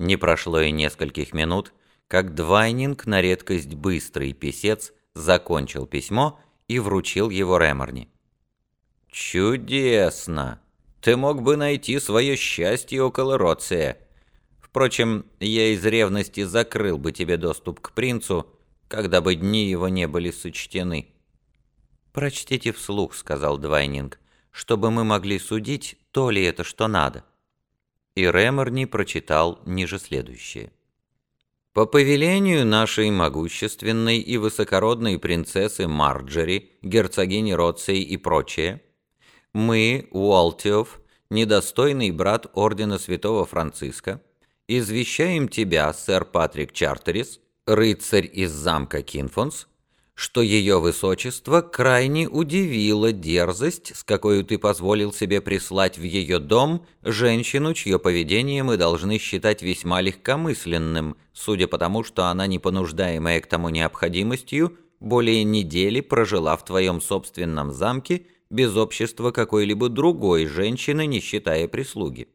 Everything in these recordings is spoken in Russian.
Не прошло и нескольких минут, как Двайнинг на редкость быстрый писец закончил письмо и вручил его Реморни. «Чудесно! Ты мог бы найти свое счастье около Роция. Впрочем, я из ревности закрыл бы тебе доступ к принцу, когда бы дни его не были сочтены». «Прочтите вслух», — сказал Двайнинг, — «чтобы мы могли судить, то ли это, что надо». И Рэморни прочитал ниже следующее. «По повелению нашей могущественной и высокородной принцессы Марджери, герцогини Ротсей и прочее, мы, Уолтиов, недостойный брат Ордена Святого Франциска, извещаем тебя, сэр Патрик Чартерис, рыцарь из замка Кинфонс, что ее высочество крайне удивила дерзость, с какой ты позволил себе прислать в ее дом женщину, чье поведение мы должны считать весьма легкомысленным, судя по тому, что она, не понуждаемая к тому необходимостью, более недели прожила в твоем собственном замке без общества какой-либо другой женщины, не считая прислуги.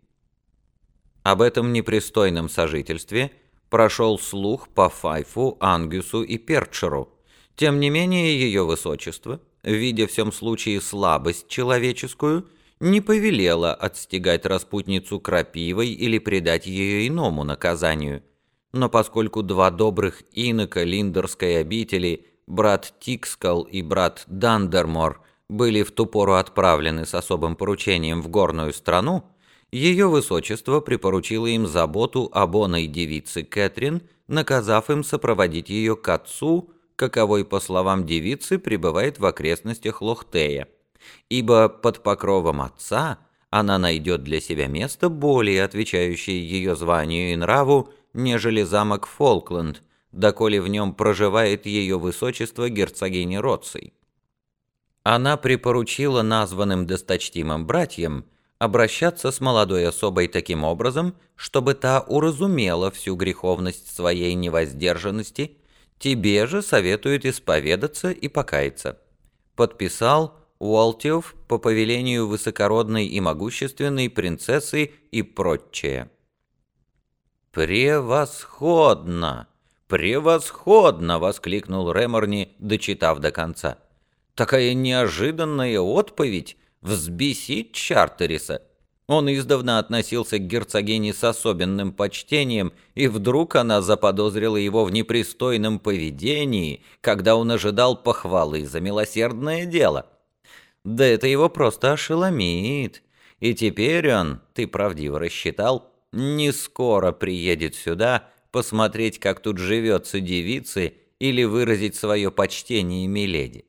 Об этом непристойном сожительстве прошел слух по Файфу, Ангюсу и Перчеру – тем не менее, ее высочество, видя в всем случае слабость человеческую, не повелела отстегать распутницу крапивой или предать ее иному наказанию. Но поскольку два добрых инока Линдерской обители, брат Тикскал и брат Дандермор, были в ту пору отправлены с особым поручением в горную страну, ее высочество припоручило им заботу об оной девице Кэтрин, наказав им сопроводить ее к отцу, каковой, по словам девицы, пребывает в окрестностях Лохтея, ибо под покровом отца она найдет для себя место, более отвечающее ее званию и нраву, нежели замок Фолкленд, доколе в нем проживает ее высочество герцогини Роций. Она припоручила названным досточтимым братьям обращаться с молодой особой таким образом, чтобы та уразумела всю греховность своей невоздержанности Тебе же советуют исповедаться и покаяться. Подписал Уолтиев по повелению высокородной и могущественной принцессы и прочее. «Превосходно! Превосходно!» — воскликнул Реморни, дочитав до конца. «Такая неожиданная отповедь взбесит Чартериса!» Он издавна относился к герцогине с особенным почтением, и вдруг она заподозрила его в непристойном поведении, когда он ожидал похвалы за милосердное дело. Да это его просто ошеломит. И теперь он, ты правдиво рассчитал, не скоро приедет сюда посмотреть, как тут живется девице, или выразить свое почтение миледи.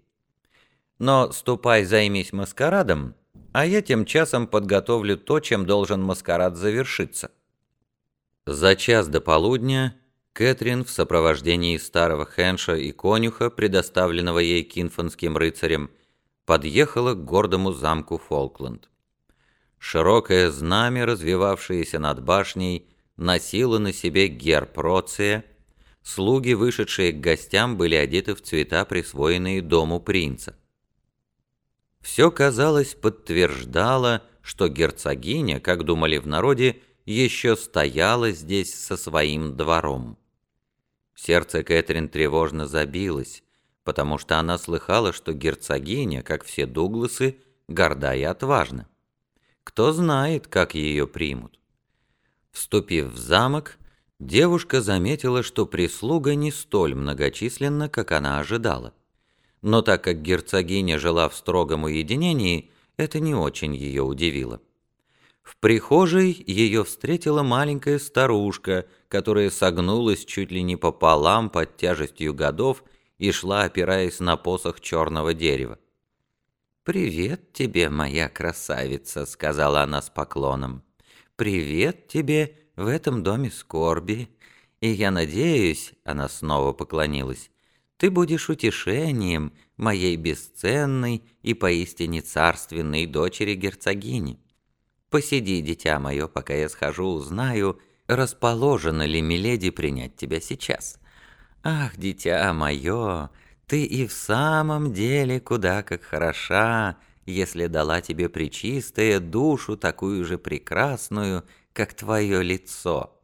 Но ступай займись маскарадом, а я тем часом подготовлю то, чем должен маскарад завершиться. За час до полудня Кэтрин в сопровождении старого Хенша и конюха, предоставленного ей кинфонским рыцарем, подъехала к гордому замку Фолкленд. Широкое знамя, развивавшееся над башней, носило на себе герб Роция. Слуги, вышедшие к гостям, были одеты в цвета, присвоенные дому принца. Все, казалось, подтверждало, что герцогиня, как думали в народе, еще стояла здесь со своим двором. Сердце Кэтрин тревожно забилось, потому что она слыхала, что герцогиня, как все Дугласы, горда и отважна. Кто знает, как ее примут. Вступив в замок, девушка заметила, что прислуга не столь многочисленна, как она ожидала но так как герцогиня жила в строгом уединении, это не очень ее удивило. В прихожей ее встретила маленькая старушка, которая согнулась чуть ли не пополам под тяжестью годов и шла, опираясь на посох черного дерева. «Привет тебе, моя красавица», — сказала она с поклоном. «Привет тебе в этом доме скорби. И я надеюсь, — она снова поклонилась, ты будешь утешением моей бесценной и поистине царственной дочери герцогини. Посиди, дитя мое, пока я схожу, узнаю, расположена ли Миледи принять тебя сейчас. Ах, дитя мое, ты и в самом деле куда как хороша, если дала тебе причистая душу такую же прекрасную, как твое лицо».